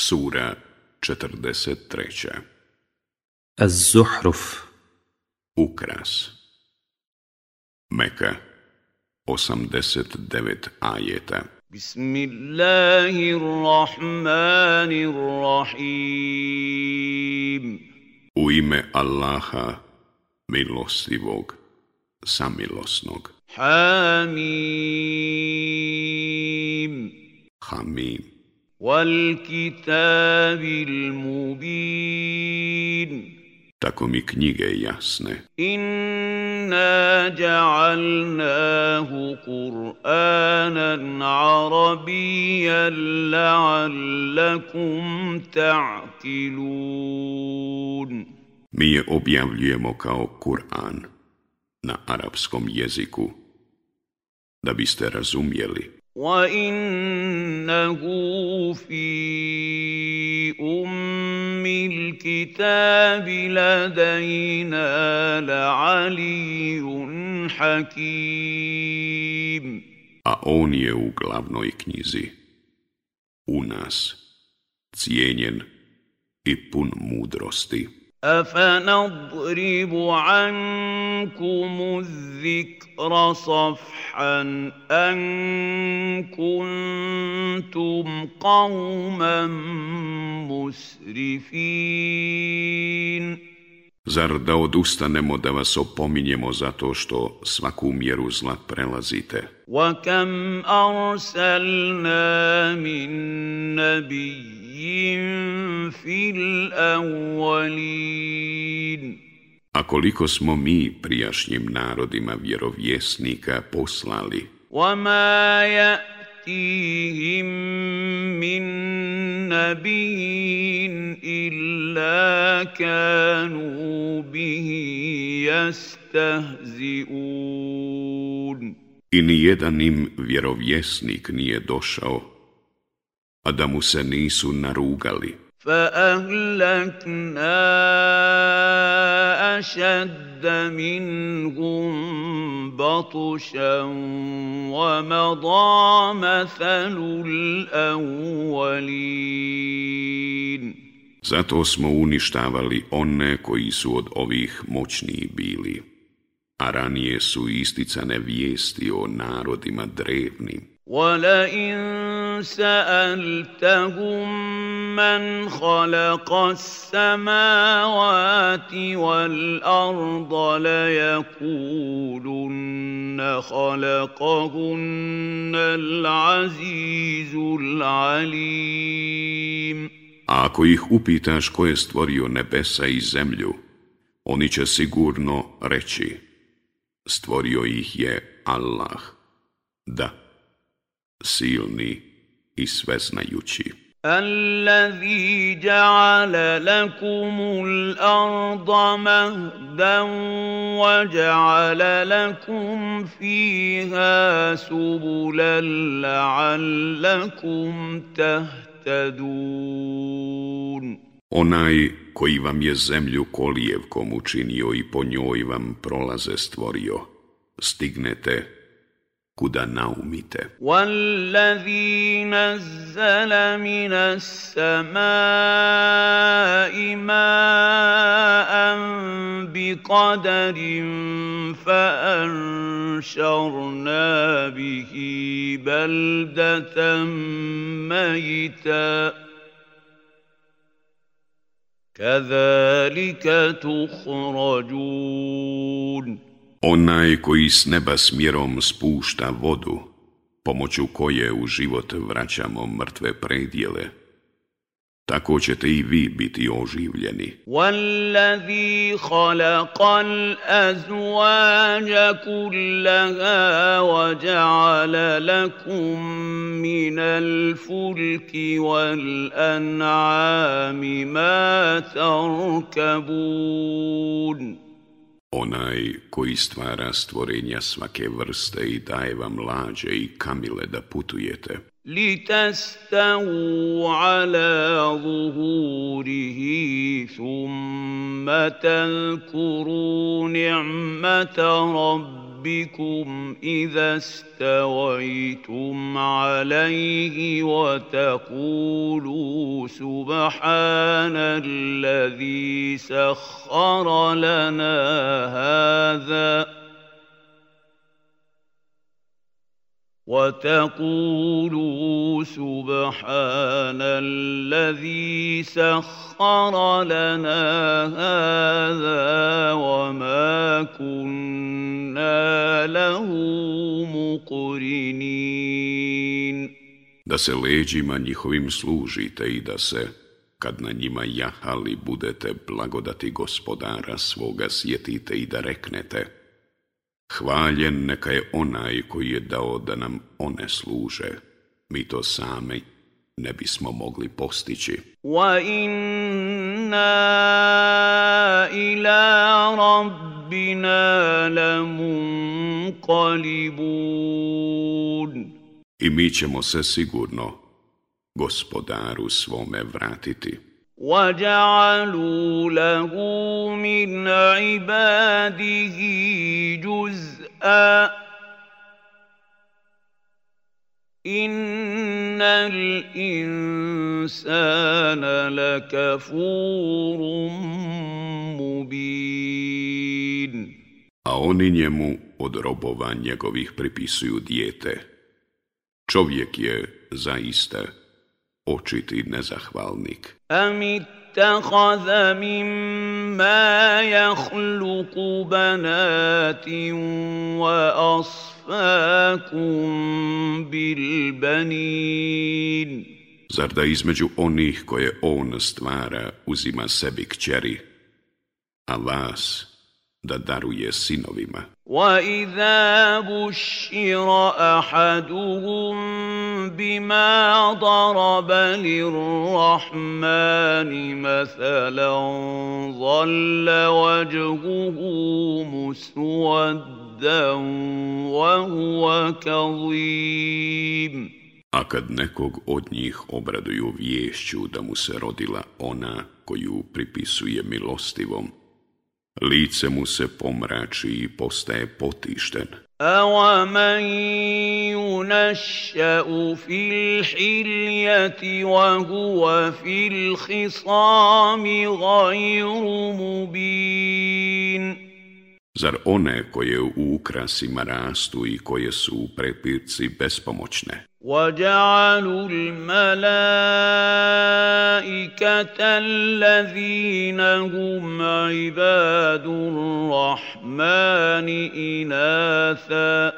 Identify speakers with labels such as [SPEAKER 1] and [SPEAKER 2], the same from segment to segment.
[SPEAKER 1] Sura 43.
[SPEAKER 2] Az-Zuhruf.
[SPEAKER 1] Ukras. Meka 89 ajeta.
[SPEAKER 3] Bismillahirrahmanirrahim.
[SPEAKER 1] U ime Allaha, milostivog, samilosnog.
[SPEAKER 3] Hamim.
[SPEAKER 1] Hamim.
[SPEAKER 3] والكتاب المبين
[SPEAKER 1] Tako mi knjige jasne.
[SPEAKER 3] إنا جعلناه قرآنا عربيا لعلكم تعقلون
[SPEAKER 1] Mi je objavljujemo kao Kur'an na arapskom jeziku, da biste razumjeli.
[SPEAKER 3] وإنه في أم الكتاب لدينا لعلي حكيم
[SPEAKER 1] A on je u glavnoj knjizi, u nas, cijenjen i pun mudrosti.
[SPEAKER 3] أفنضرب عنكم الذكر صفحا أن كنتم قوما مسرفين
[SPEAKER 1] Zar da odustanemo da vas opominjemo zato što svaku mjeru zla prelazite?
[SPEAKER 3] وكم أرسلنا من نبي في الأولين
[SPEAKER 1] A koliko smo mi prijašnjim narodima vjerovjesnika poslali,
[SPEAKER 3] وما يأتيهم من نبي إلا كانوا به يستهزئون
[SPEAKER 1] i ni jedan im vjerovjesnik nije došao, a da mu se nisu narugali.
[SPEAKER 3] فأهلكنا أشد منهم بطشا ومضى مثل الأولين
[SPEAKER 1] Zato smo uništavali one koji su od ovih moćniji bili, a ranije su isticane vijesti o narodima drevnim.
[SPEAKER 3] ولئن سألتهم من خلق السماوات والأرض ليقولن خلقهن العزيز العليم
[SPEAKER 1] A ako ih upitaš ko je stvorio nebesa i zemlju, oni će sigurno reći, stvorio ih je Allah. Da, silni i sveznajući.
[SPEAKER 3] الذي جعل لكم الأرض مهدا وجعل لكم فيها سبلا لعلكم تهتدون
[SPEAKER 1] Onaj koji vam je zemlju kolijevkom učinio i po njoj vam prolaze stvorio, stignete kuda naumite.
[SPEAKER 3] Wallazi nazzala minas samai ma'an bi qadarin fa anšarna bihi baldatan. Kazalika tuhrađun.
[SPEAKER 1] Onaj koji s neba smjerom spušta vodu, pomoću koje u život vraćamo mrtve predjele, tako ćete i vi biti oživljeni.
[SPEAKER 3] والذي خلق الأزواج كلها وجعل لكم من الفلك والأنعام ما تركبون
[SPEAKER 1] Onaj koji stvara stvorenja svake vrste i daje vam lađe i kamile da putujete,
[SPEAKER 3] لتستووا على ظهوره ثم تذكروا نعمة ربكم إذا استويتم عليه وتقولوا سبحان الذي سخر لنا هذا وتقولوا سبحان الذي سخر لنا هذا وما كنا له مقرنين
[SPEAKER 1] Da se leđima njihovim služite i da se, kad na njima jahali budete blagodati gospodara svoga sjetite i da reknete – Hvaljen neka je onaj koji je dao da nam one služe. Mi to sami ne bismo mogli postići.
[SPEAKER 3] Wa inna ila rabbina lamunqalibun.
[SPEAKER 1] I mi ćemo se sigurno gospodaru svome vratiti.
[SPEAKER 3] وجعلوا له من عباده جزءا ان الانسان لكفور مبين
[SPEAKER 1] A oni njemu od robova njegovih pripisuju dijete. Čovjek je zaista očiti nezahvalnik.
[SPEAKER 3] Am ittakhadha mimma yakhluqu banatin wa asfakum bil banin.
[SPEAKER 1] Zar da između onih koje on stvara uzima sebi kćeri, a vas da daruje sinovima.
[SPEAKER 3] وَإِذَا بُشِّرَ أَحَدُهُم بِمَا ضَرَبَ لِلرَّحْمَنِ مَثَلًا ظَلَّ وَجْهُهُ مُسْوَدًّا وَهُوَ كَظِيمٌ
[SPEAKER 1] A kad nekog od njih obraduju viješću da mu se rodila ona koju pripisuje milostivom, Lice mu se pomrači i postaje potišten.
[SPEAKER 3] أَوَمَنْ يُنَشَّأُ فِي الْحِلْيَةِ وَهُوَ فِي الْخِصَامِ غَيْرُ مُبِينٍ
[SPEAKER 1] Zar one koje u ukrasima rastu i koje su u prepirci bespomoćne?
[SPEAKER 3] وجعلوا الملائكة الذين هم عباد الرحمن إناثا.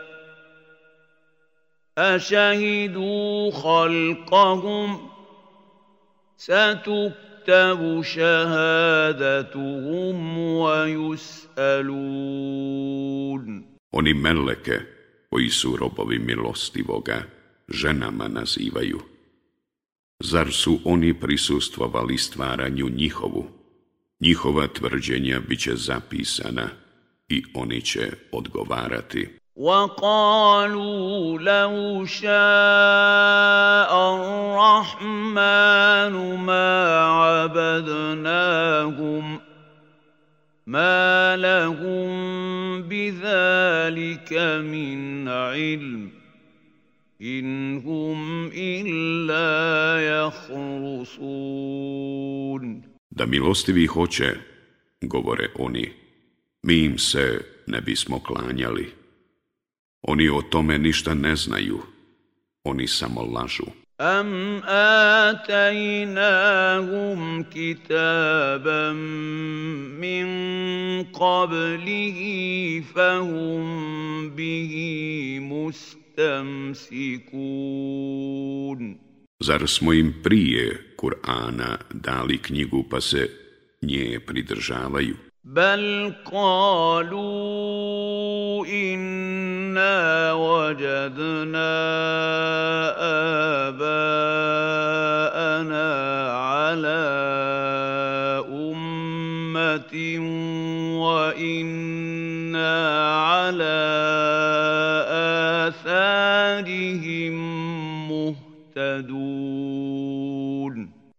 [SPEAKER 3] أشهدوا خلقهم؟ ستكتب شهادتهم ويسألون.
[SPEAKER 1] Oni meleke koji su robovi milostivoga. ženama nazivaju. Zar su oni prisustvovali stvaranju njihovu? Njihova tvrđenja bit će zapisana i oni će odgovarati.
[SPEAKER 3] وقالوا لو شاء الرحمن ما عبدناهم ما لهم بذلك من علم in hum illa jahrusun.
[SPEAKER 1] Da milostivi hoće, govore oni, mi im se ne bismo klanjali. Oni o tome ništa ne znaju, oni samo lažu.
[SPEAKER 3] Atainahum kitaban min qablihi fahum bihi muslim mustamsikun.
[SPEAKER 1] Zar smo im prije Kur'ana dali knjigu pa se nje pridržavaju?
[SPEAKER 3] Bal kalu inna wajadna abaana ala ummatin wa inna ala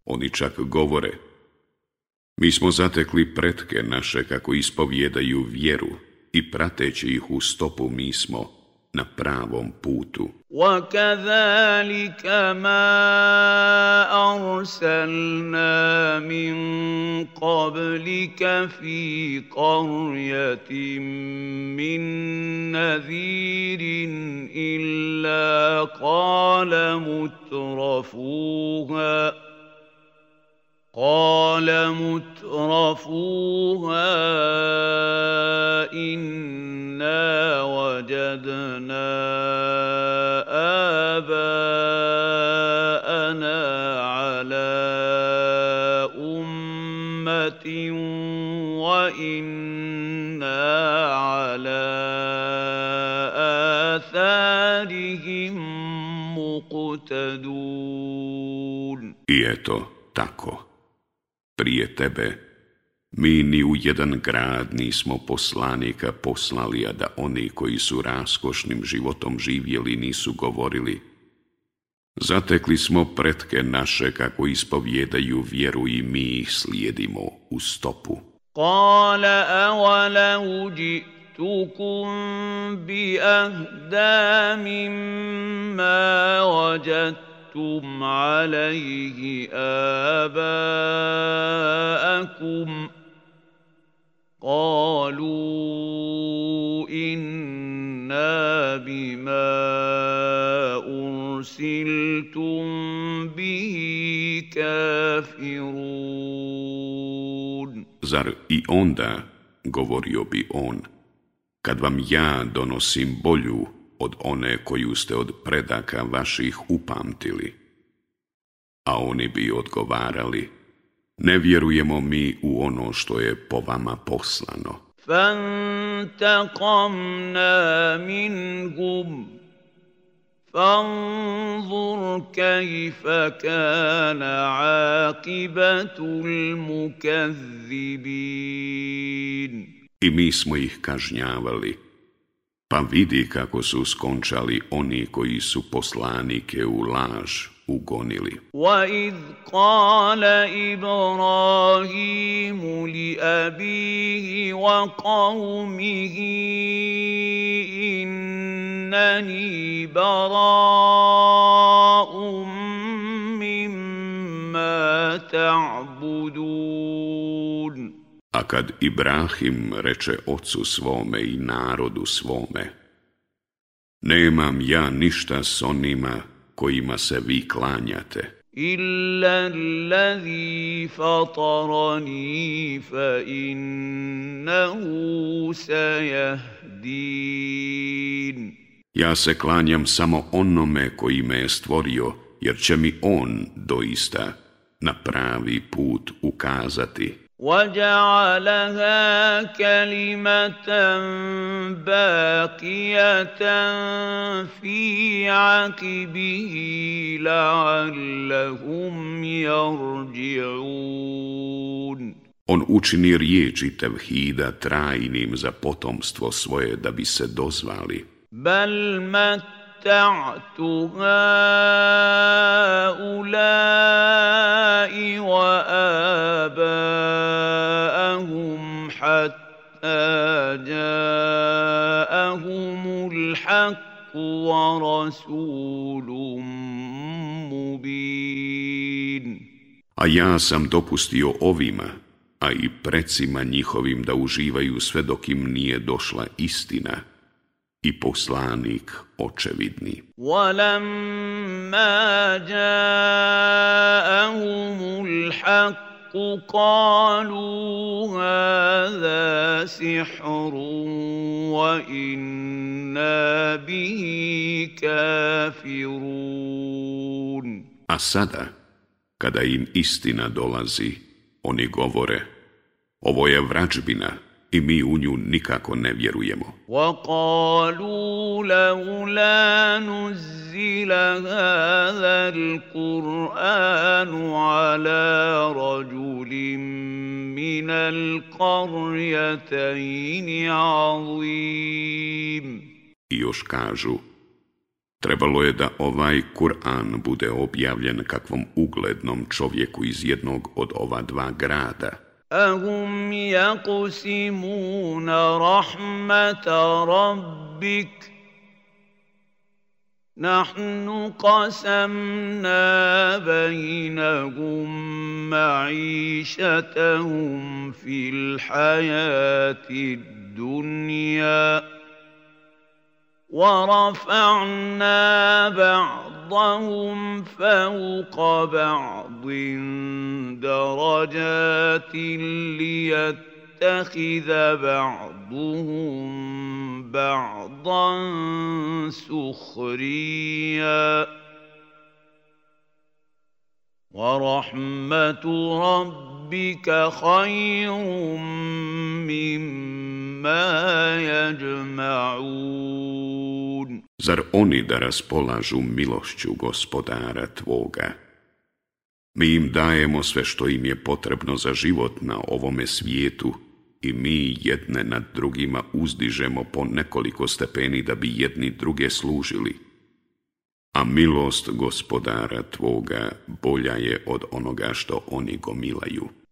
[SPEAKER 1] Oni čak govore, mi smo zatekli pretke naše kako ispovjedaju vjeru i prateći ih u stopu mi smo na pravom putu.
[SPEAKER 3] وكذلك ما أرسلنا من قبلك في قرية من نذير إلا قال مترفوها قال مترفوها انا وجدنا اباءنا على امه وأنا على اثارهم مقتدون.
[SPEAKER 1] Prije tebe, mi ni u jedan grad nismo poslanika poslali, a da oni koji su raskošnim životom živjeli nisu govorili. Zatekli smo pretke naše kako ispovjedaju vjeru i mi ih slijedimo u stopu.
[SPEAKER 3] قال أولو جئتكم بأهدى مما وجدتم عليه آباءكم قالوا إنا بما أرسلتم به كافرون
[SPEAKER 1] Zar i onda, govorio bi on, kad vam ja donosim bolju od one koju ste od predaka vaših upamtili? A oni bi odgovarali, ne vjerujemo mi u ono što je po vama poslano.
[SPEAKER 3] فانتقمنا منهم فانظر كيف كان عاقبة المكذبين
[SPEAKER 1] I mi smo ih kažnjavali, pa vidi kako su skončali oni koji su poslanike u laž ugonili.
[SPEAKER 3] وإذ قال إبراهيم لأبيه وقومه إنني براء مما تعبدون
[SPEAKER 1] A kad Ibrahim reče ocu svome i narodu svome, Nemam ja ništa s onima kojima se vi klanjate.
[SPEAKER 3] Illa allazi fatarani fa innahu sajahdin.
[SPEAKER 1] Ja se klanjam samo onome koji me je stvorio, jer će mi on doista na pravi put ukazati.
[SPEAKER 3] وجعلها كلمة باقية في عقبه لعلهم يرجعون
[SPEAKER 1] On učini riječi tevhida trajnim za potomstvo svoje da bi se dozvali.
[SPEAKER 3] بل متعت هؤلاء وآباءهم حتى جاءهم الحق ورسول مبين
[SPEAKER 1] A ja sam dopustio ovima, a i precima njihovim da uživaju sve dok im nije došla istina i poslanik očevidni.
[SPEAKER 3] ولما جاءهم الحق قالوا هذا سحر وإنا به كافرون
[SPEAKER 1] A sada, kada im istina dolazi, oni govore, ovo je vrađbina i mi u nju nikako ne vjerujemo.
[SPEAKER 3] وقالوا لولا نزل هذا القرآن على رجل من القريتين عظيم
[SPEAKER 1] I još kažu, trebalo je da ovaj Kur'an bude objavljen kakvom uglednom čovjeku iz jednog od ova dva grada.
[SPEAKER 3] أهم يقسمون رحمة ربك نحن قسمنا بينهم معيشتهم في الحياة الدنيا ورفعنا بعضهم فوق بعض درجات ليتخذ بعضهم بعضا سخريا. ورحمة ربك خير مما ma yajma'un.
[SPEAKER 1] Zar oni da raspolažu milošću gospodara Tvoga? Mi im dajemo sve što im je potrebno za život na ovome svijetu i mi jedne nad drugima uzdižemo po nekoliko stepeni da bi jedni druge služili. A milost gospodara Tvoga bolja je od onoga što oni gomilaju.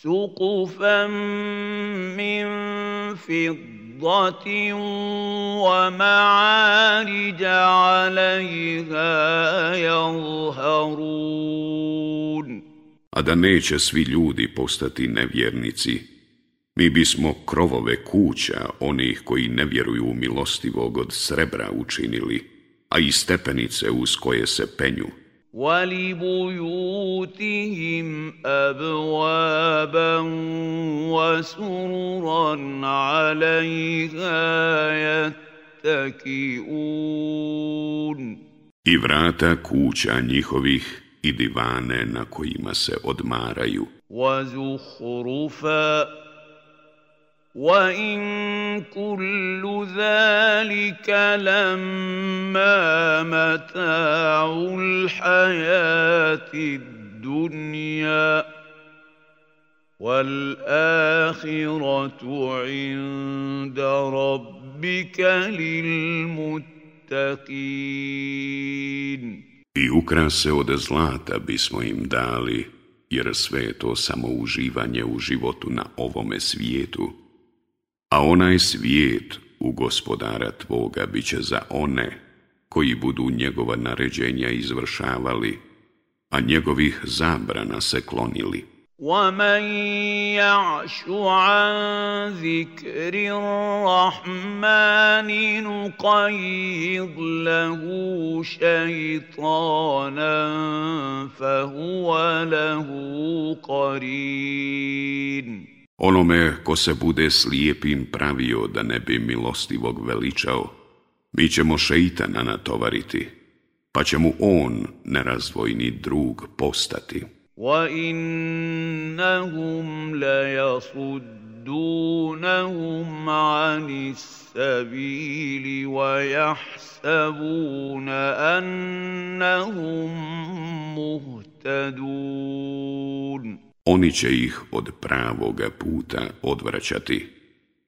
[SPEAKER 3] سقفا من فضة ومعارج عليها يظهرون
[SPEAKER 1] A da neće svi ljudi postati nevjernici, mi bismo krovove kuća onih koji ne vjeruju u milostivog od srebra učinili, a i stepenice uz koje se penju.
[SPEAKER 3] ولبيوتهم أبوابا وسررا عليها يتكئون
[SPEAKER 1] I vrata kuća njihovih i divane na kojima se odmaraju.
[SPEAKER 3] وزخرفا وان كل ذلك لما متاع الحياه الدنيا والاخره عند ربك للمتقين
[SPEAKER 1] I ukrase od zlata bismo im dali, jer sve je to samo uživanje u životu na ovome svijetu. A onaj svijet u gospodara Tvoga bit će za one koji budu njegova naređenja izvršavali, a njegovih zabrana se klonili.
[SPEAKER 3] ومن يعش عن ذكر الرحمن نقيض له شيطانا فهو له قرين
[SPEAKER 1] Onome ko se bude slijepim pravio da ne bi milostivog veličao, mi ćemo šeitana natovariti, pa će mu on nerazvojni drug postati.
[SPEAKER 3] وَإِنَّهُمْ لَيَصُدُّونَهُمْ عَنِ السَّبِيلِ وَيَحْسَبُونَ أَنَّهُمْ مُهْتَدُونَ
[SPEAKER 1] oni će ih od pravoga puta odvraćati,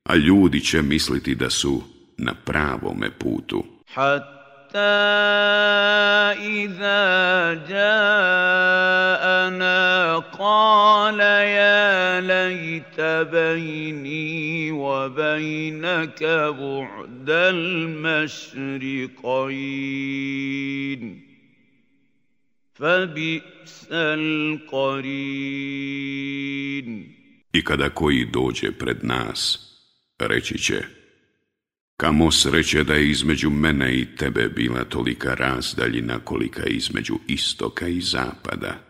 [SPEAKER 1] a ljudi će misliti da su na pravome putu.
[SPEAKER 3] Hatta iza ja'ana qala ja lajta bajni wa bajnaka bu'dal mašriqajin. فبئس القرين
[SPEAKER 1] I kada koji dođe pred nas, reći će, kamo sreće da je između mene i tebe bila tolika razdaljina kolika između istoka i zapada.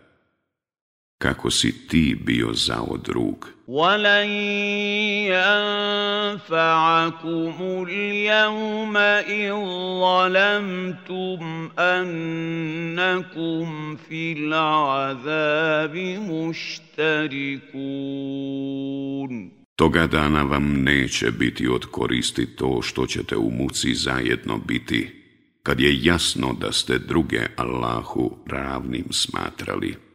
[SPEAKER 1] Kako si ti bio zao drug.
[SPEAKER 3] ولن ينفعكم اليوم إذ ظلمتم أنكم في العذاب مشتركون
[SPEAKER 1] Toga dana vam neće biti od koristi to što ćete u muci zajedno biti, kad je jasno da ste druge Allahu ravnim smatrali.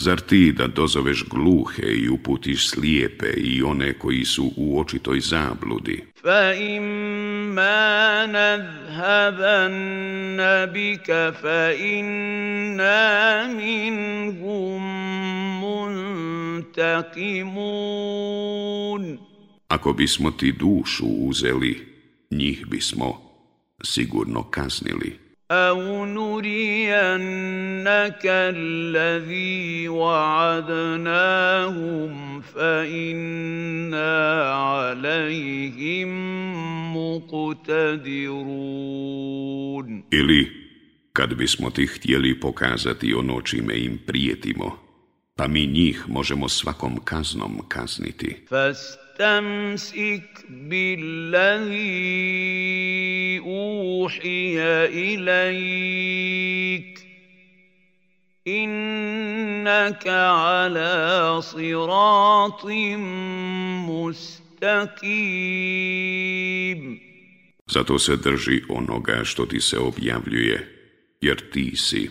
[SPEAKER 1] Zar ti da dozoveš gluhe i uputiš slijepe i one koji su u očitoj zabludi?
[SPEAKER 3] Fa imma nadhaban bika fa inna minhum muntakimun.
[SPEAKER 1] Ako bismo ti dušu uzeli, njih bismo sigurno kaznili.
[SPEAKER 3] أو نرينك الذي وعدناهم فإنا عليهم مقتدرون
[SPEAKER 1] Ili, kad bismo ti htjeli pokazati ono čime im prijetimo, pa mi njih možemo svakom kaznom kazniti.
[SPEAKER 3] فاستمسك بالذي اوحي اليك انك على صراط مستقيم
[SPEAKER 1] Zato se drži onoga što ti se objavljuje, jer ti si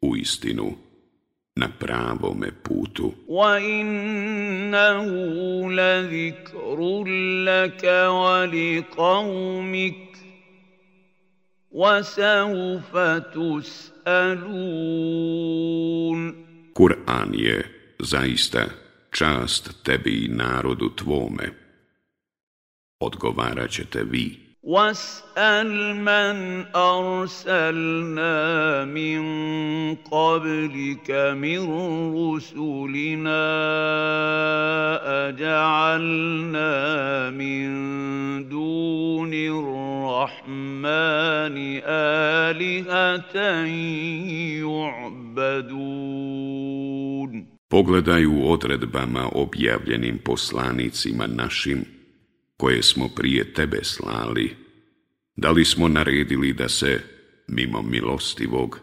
[SPEAKER 1] u istinu na pravome putu.
[SPEAKER 3] وَإِنَّهُ لَذِكْرٌ لَكَ وَلِقَوْمِكَ وَسَوْفَ تُسْأَلُونَ
[SPEAKER 1] Kur'an je zaista čast tebi i narodu tvome. Odgovarat ćete vi.
[SPEAKER 3] واسأل من أرسلنا من قبلك من رسلنا أجعلنا من دون الرحمن آلهة يعبدون.
[SPEAKER 1] Pogledaj u odredbama objavljenim poslanicima našim koje smo prije tebe slali, da li smo naredili da se, mimo milostivog,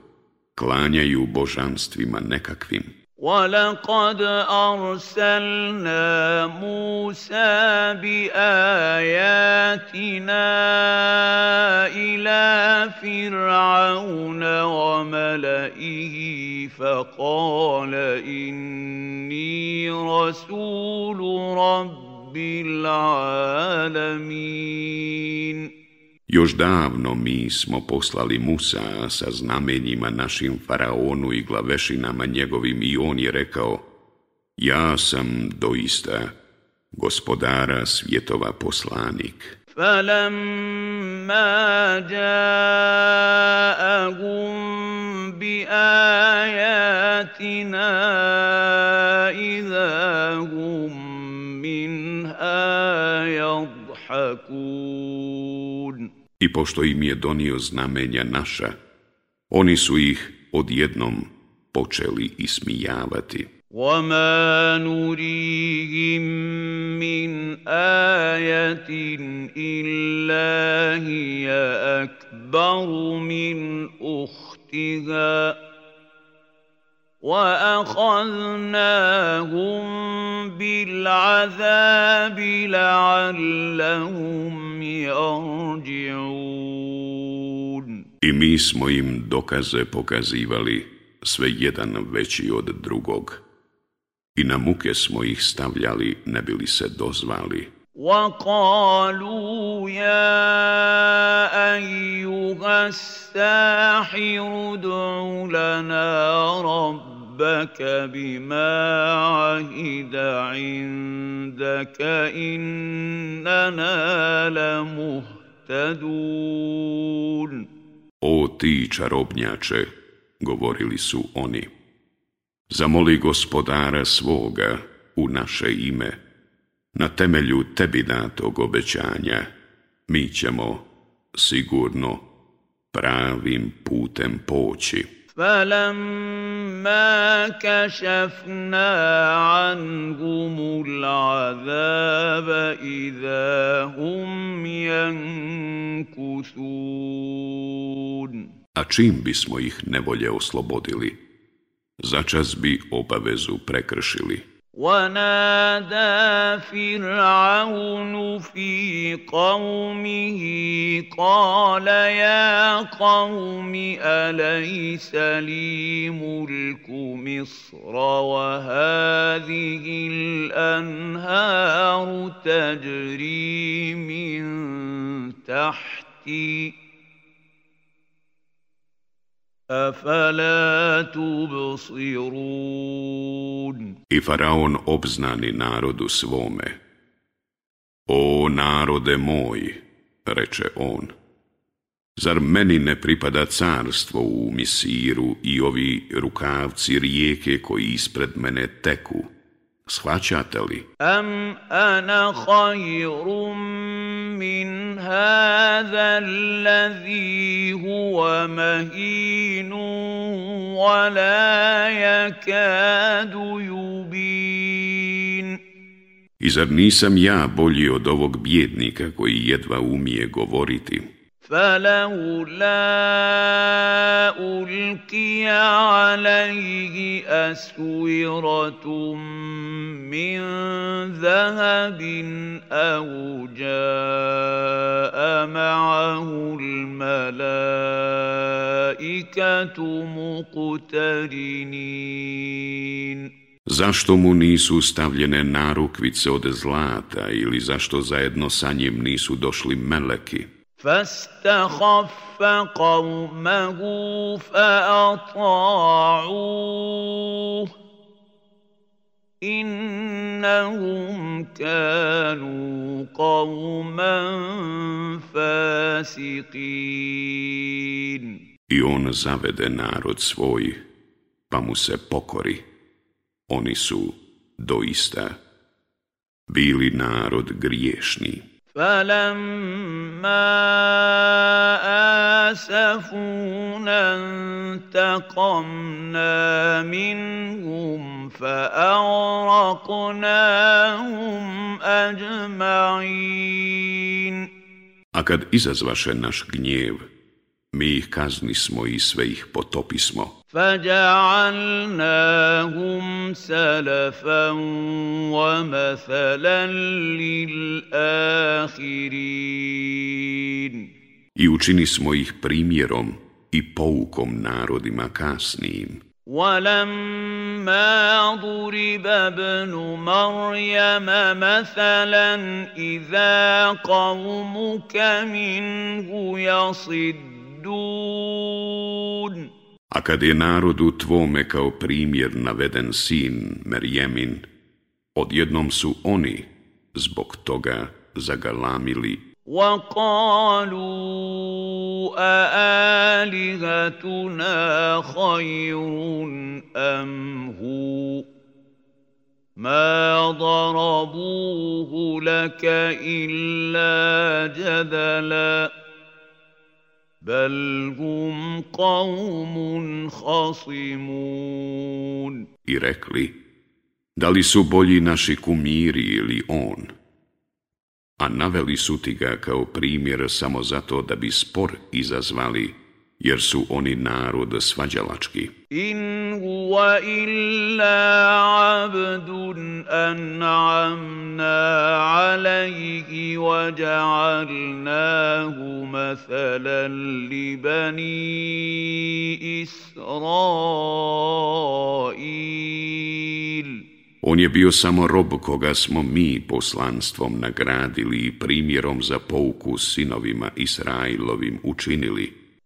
[SPEAKER 1] klanjaju božanstvima nekakvim?
[SPEAKER 3] وَلَقَدْ أَرْسَلْنَا مُوسَى بِآيَاتِنَا إِلَى فِرْعَوْنَ وَمَلَئِهِ فَقَالَ إِنِّي رَسُولُ رَبِّ
[SPEAKER 1] još davno mi smo poslali Musa sa znamenjima našim faraonu i glavešinama njegovim i on je rekao Ja sam doista gospodara svjetova poslanik.
[SPEAKER 3] فَلَمَّا جَاءَهُم بِآيَاتِنَا إِذَا هُم
[SPEAKER 1] I pošto im je donio znamenja naša, oni su ih odjednom počeli ismijavati.
[SPEAKER 3] وَمَا نُرِيهِم مِّنْ آيَةٍ إِلَّا هِيَ أَكْبَرُ مِنْ أُخْتِهَا وَأَخَذْنَاهُمْ بِالْعَذَابِ لَعَلَّهُمْ يَرْجِعُونَ
[SPEAKER 1] I mi smo im dokaze pokazivali sve jedan veći od drugog i na muke smo ih stavljali ne bili se dozvali.
[SPEAKER 3] وقالوا يا أيها الساحر ادع لنا ربك ربك بما عهد عندك إننا لمهتدون
[SPEAKER 1] O ti čarobnjače, govorili su oni, zamoli gospodara svoga u naše ime, na temelju tebi datog obećanja, mi ćemo sigurno pravim putem poći.
[SPEAKER 3] فلما كشفنا عنهم العذاب إذا هم ينكثون
[SPEAKER 1] A čim bismo ih nevolje oslobodili, začas bi obavezu prekršili.
[SPEAKER 3] ونادى فرعون في قومه قال يا قوم أليس لي ملك مصر وهذه الأنهار تجري من تحتي
[SPEAKER 1] I faraon obznani narodu svome. O narode moj, reče on, zar meni ne pripada carstvo u Misiru i ovi rukavci rijeke koji ispred mene teku? Shvaćate li?
[SPEAKER 3] Am ana khayrun min hadha alladhi huwa mahinu wa la yakadu yubin.
[SPEAKER 1] I zar nisam ja bolji od ovog bjednika koji jedva umije govoriti?
[SPEAKER 3] Falaula القي عليه اسوره من ذهب او جاء معه الملائكه مقترنين
[SPEAKER 1] Zašto mu nisu stavljene narukvice od zlata ili zašto zajedno sa njim nisu došli meleki?
[SPEAKER 3] فاستخف قومه فأطاعوه إنهم كانوا قوما فاسقين
[SPEAKER 1] I on zavede narod svoj, pa mu se pokori. Oni su doista bili narod griješni.
[SPEAKER 3] فلما اسفونا انتقمنا منهم فاغرقناهم اجمعين
[SPEAKER 1] A kad izazvaše naš gnjev, mi ih kaznismo i sve ih potopismo.
[SPEAKER 3] فجعلناهم سلفا ومثلا للآخرين
[SPEAKER 1] I učini smo ih primjerom i poukom narodima kasnijim.
[SPEAKER 3] ولما ضرب ابن مريم مثلا إذا قومك منه يصدون
[SPEAKER 1] A kad je narodu tvome kao primjer naveden sin Merjemin, odjednom su oni zbog toga zagalamili.
[SPEAKER 3] وقالوا أآلهتنا خير أم هو ما ضربوه لك إلا جدلاً bel hum.
[SPEAKER 1] I rekli, da li su bolji naši kumiri ili on? A naveli su ti ga kao primjer samo zato da bi spor izazvali jer su oni narod svađalački.
[SPEAKER 3] In huwa illa abdun an'amna alayhi wa ja'alnahu mathalan li bani Israil.
[SPEAKER 1] On je bio samo rob koga smo mi poslanstvom nagradili i primjerom za pouku sinovima Israilovim učinili.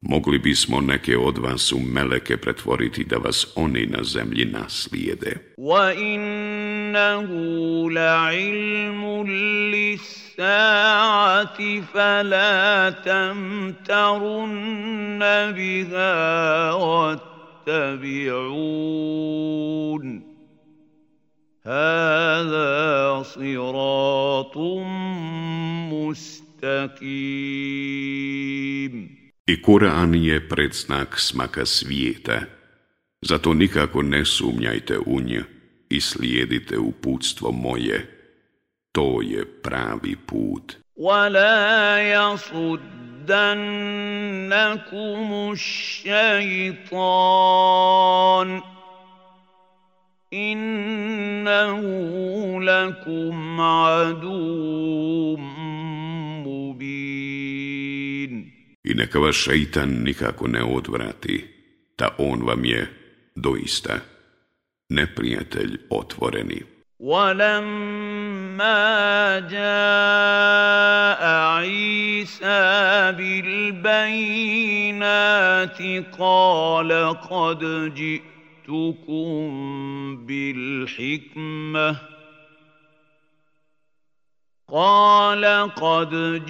[SPEAKER 1] mogli bismo neke od vas u meleke pretvoriti da vas oni na zemlji naslijede.
[SPEAKER 3] وَإِنَّهُ لَعِلْمٌ لِسَّ الساعة فلا تمترن بها واتبعون هذا صراط مستقيم مستقيم
[SPEAKER 1] I Kur'an je predznak smaka svijeta, zato nikako ne sumnjajte u nje i slijedite uputstvo moje. To je pravi put.
[SPEAKER 3] ولا يصدنكم الشيطان انه لكم عدو
[SPEAKER 1] I neka vas šeitan nikako ne odvrati, ta on vam je doista neprijatelj otvoreni.
[SPEAKER 3] ولما جاء عيسى بالبينات قال قد جئتكم بالحكمه قال قد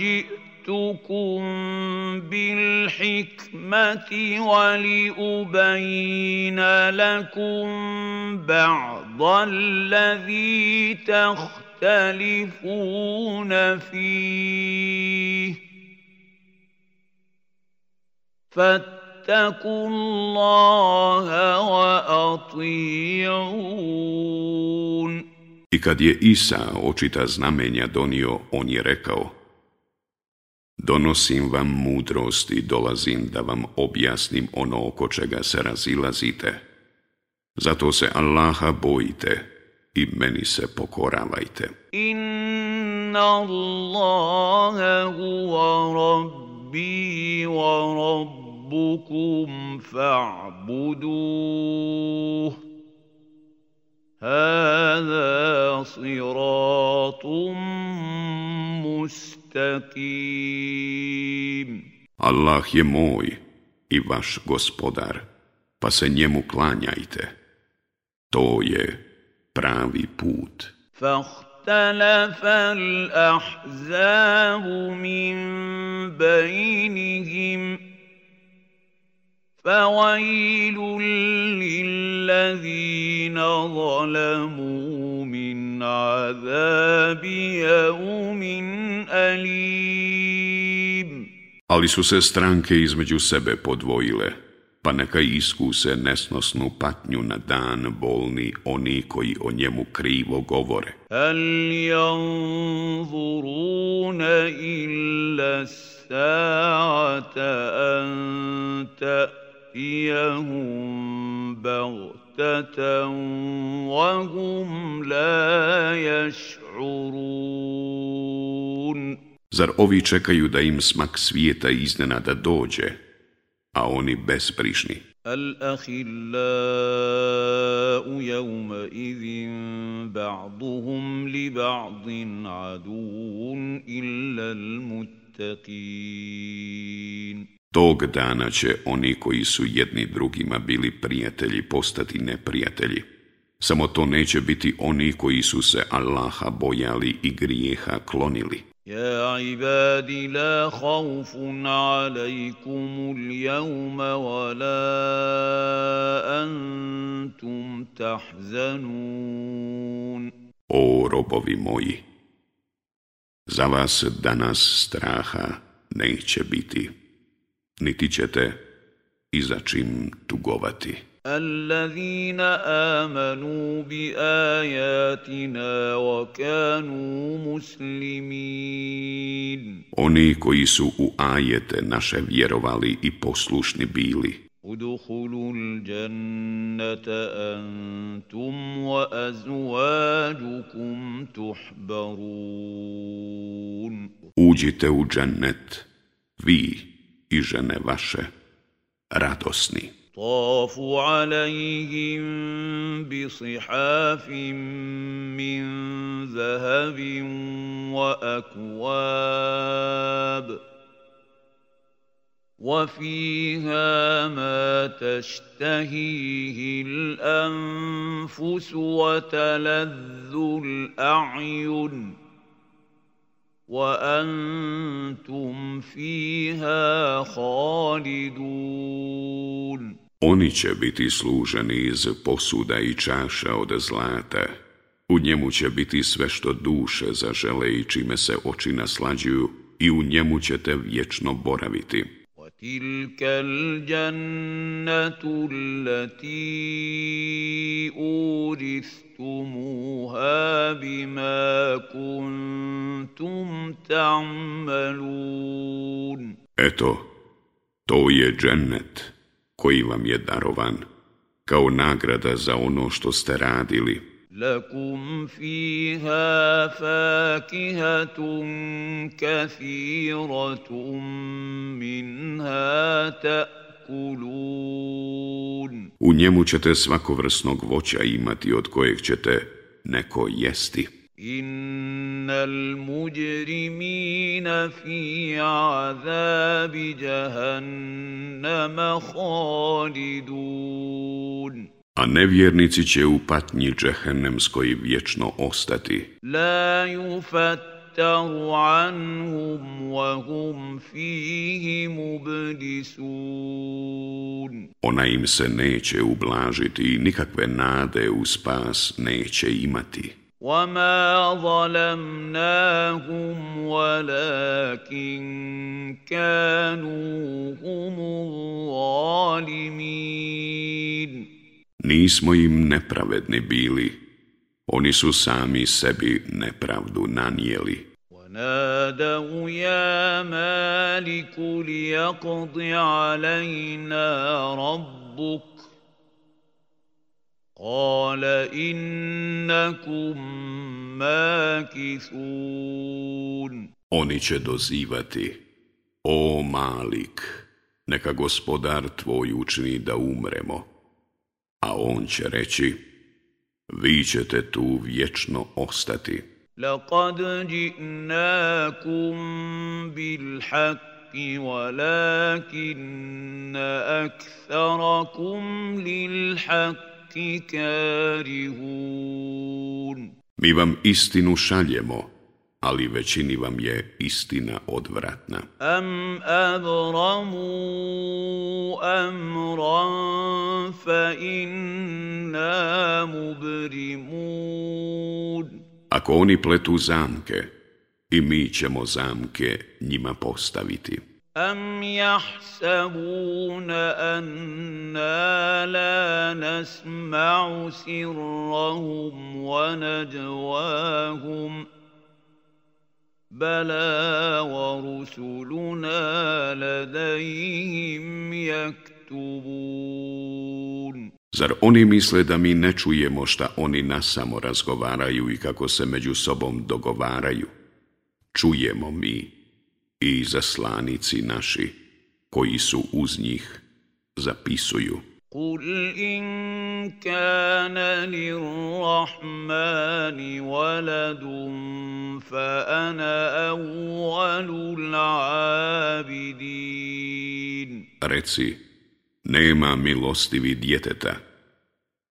[SPEAKER 3] جئتكم بالحكمة ولأبين لكم بعض الذي تختلفون فيه. فاتقوا الله وأطيعون.
[SPEAKER 1] I kad je Isa očita znamenja donio, on je rekao Donosim vam mudrost i dolazim da vam objasnim ono oko čega se razilazite. Zato se Allaha bojite i meni se pokoravajte.
[SPEAKER 3] Inna Allaha huwa rabbi wa rabbukum fa'buduh. Hada siratum mustaqim. مستقيم
[SPEAKER 1] Allah je moj i vaš gospodar, pa se njemu klanjajte. To je pravi put.
[SPEAKER 3] فاختلف الأحزاب من بينهم فويل للذين ظلموا من عذاب يوم أليم
[SPEAKER 1] Ali su se stranke između sebe podvojile, pa neka iskuse nesnosnu patnju na dan bolni oni koji o njemu krivo govore.
[SPEAKER 3] هل ينظرون إلا الساعة أن تأتيهم بغتة وهم لا يشعرون
[SPEAKER 1] Zar ovi čekaju da im smak svijeta iznenada dođe, a oni besprišni?
[SPEAKER 3] الأخلاء يومئذ بعضهم لبعض عدو إلا المتقين
[SPEAKER 1] Tog dana će oni koji su jedni drugima bili prijatelji postati neprijatelji. Samo to neće biti oni koji su se Allaha bojali i grijeha klonili.
[SPEAKER 3] يا عباد لا خوف عليكم اليوم ولا أنتم تحزنون
[SPEAKER 1] O robovi moji, za vas danas straha neće biti, niti ćete i za čim tugovati.
[SPEAKER 3] الذين آمنوا بآياتنا وكانوا مسلمين
[SPEAKER 1] Oni koji su u ajete naše vjerovali i poslušni bili,
[SPEAKER 3] ادخلوا الجنة أنتم وأزواجكم تحبرون
[SPEAKER 1] uđite u džennet, vi i žene vaše, radosni.
[SPEAKER 3] طاف عليهم بصحاف من ذهب وأكواب وفيها ما تشتهيه الأنفس وتلذ الأعين وانتم فيها خالدون
[SPEAKER 1] Oni će biti služeni iz posuda i čaša od zlata. U njemu će biti sve što duše zažele i čime se oči naslađuju, i u njemu ćete vječno boraviti.
[SPEAKER 3] وتلك الجنة التي أورثتموها بما كنتم تعملون
[SPEAKER 1] Eto, to je džennet koji vam je darovan, kao nagrada za ono što ste radili.
[SPEAKER 3] لكم فيها فاكهة كثيرة منها تأكلون
[SPEAKER 1] U njemu ćete svakovrsnog voća imati od kojeg ćete neko jesti.
[SPEAKER 3] إن المجرمين في عذاب جهنم خالدون
[SPEAKER 1] A nevjernici će u patnji džehennemskoj vječno ostati.
[SPEAKER 3] لا يفتر عنهم وهم فيه مبلسون
[SPEAKER 1] Ona im se neće ublažiti i nikakve nade u spas neće imati.
[SPEAKER 3] وما ظلمناهم ولكن كانوا هم الظالمين
[SPEAKER 1] Nismo im nepravedni bili. Oni su sami sebi nepravdu nanijeli.
[SPEAKER 3] ونادوا يا مالك ليقض علينا ربك قال إنكم ماكثون
[SPEAKER 1] Oni će dozivati, o Malik, neka gospodar tvoj učini da umremo. A on će reći, vi ćete tu vječno ostati.
[SPEAKER 3] لقد جئناكم بالحق ولكن أكثركم للحق كارهون
[SPEAKER 1] Mi vam istinu šaljemo, ali većini vam je istina odvratna.
[SPEAKER 3] Am abramu amran fa inna mubrimun.
[SPEAKER 1] Ako oni pletu zamke, i mi ćemo zamke njima postaviti.
[SPEAKER 3] Am jahsabuna anna la nasma'u sirrahum wa najvahum. بلى ورسلنا لديهم يكتبون
[SPEAKER 1] Zar oni misle da mi ne čujemo šta oni nasamo razgovaraju i kako se među sobom dogovaraju? Čujemo mi i zaslanici naši koji su uz njih zapisuju.
[SPEAKER 3] قل إن كان للرحمن ولد فأنا أول العابدين
[SPEAKER 1] Reci, nema milostivi djeteta.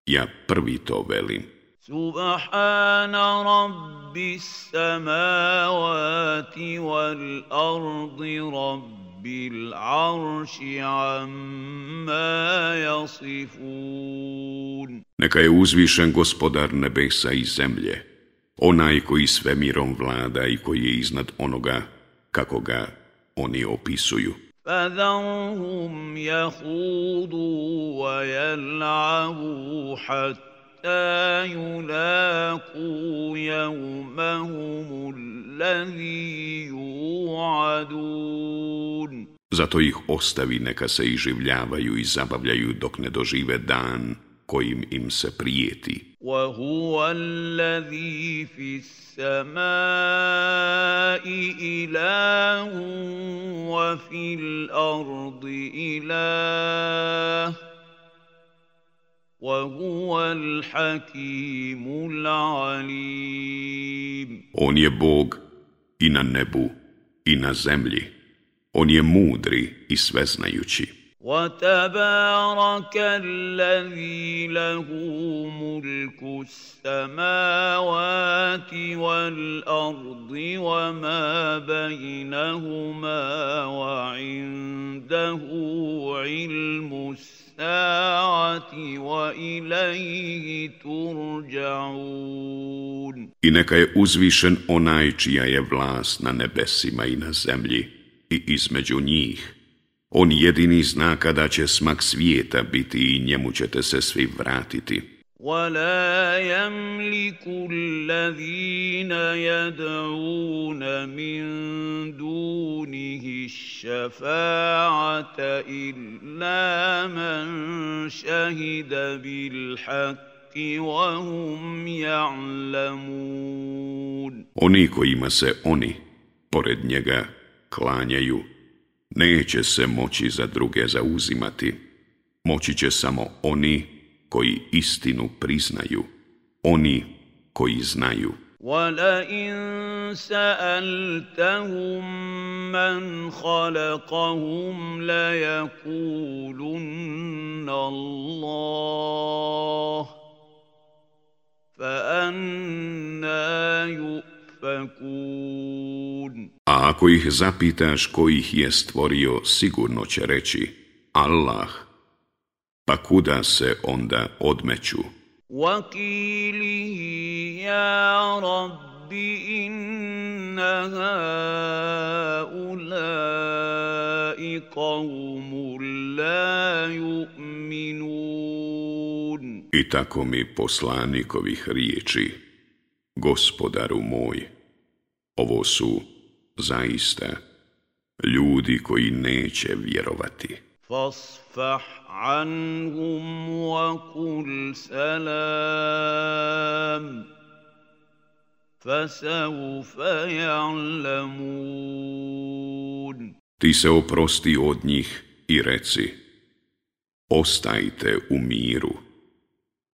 [SPEAKER 1] Ja prvi to velim.
[SPEAKER 3] سبحان رب السماوات والأرض رب العرش عما يصفون
[SPEAKER 1] Neka je uzvišen gospodar nebesa i zemlje, onaj koji svemirom vlada i koji je iznad onoga kako ga oni opisuju.
[SPEAKER 3] فذرهم يخوضوا ويلعبوا حتى يلاقوا يومهم الذي يوعدون
[SPEAKER 1] Zato ih ostavi neka se iživljavaju i zabavljaju dok ne dožive dan kojim im se prijeti.
[SPEAKER 3] وهو الذي في السماء إله وفي الأرض إله وهو الحكيم العليم
[SPEAKER 1] On je Bog i na nebu i na zemlji. On je mudri i sveznajući.
[SPEAKER 3] وتبارك الذي له ملك السماوات والأرض وما بينهما وعنده علم الساعة وإليه ترجعون.
[SPEAKER 1] I neka je uzvišen onaj čija je vlast na nebesima i na zemlji i između njih. On jedini zna kada će smak svijeta biti i njemu ćete se svi vratiti.
[SPEAKER 3] ولا يملك الذين يدعون من دونه الشفاعة إلا من شهد بالحق وهم يعلمون
[SPEAKER 1] Oni kojima se oni pored njega klanjaju Neće se moći za druge zauzimati, moći će samo oni koji istinu priznaju, oni koji znaju.
[SPEAKER 3] وَلَئِن سَأَلْتَهُم مَّنْ خَلَقَهُمْ لَيَقُولُنَّ اللَّهُ فَأَنَّىٰ يُؤْفَكُونَ
[SPEAKER 1] a ako ih zapitaš ko ih je stvorio, sigurno će reći Allah. Pa kuda se onda odmeću?
[SPEAKER 3] Vakili ja rabbi inna haulai qavmul la ju'minun.
[SPEAKER 1] I tako mi poslanikovih riječi, gospodaru moj, ovo su zaista ljudi koji neće vjerovati.
[SPEAKER 3] فاصفح عنهم وقل سلام فسوف يعلمون
[SPEAKER 1] Ti se oprosti od njih i reci, ostajte u miru,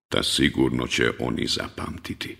[SPEAKER 1] ta sigurno će oni zapamtiti.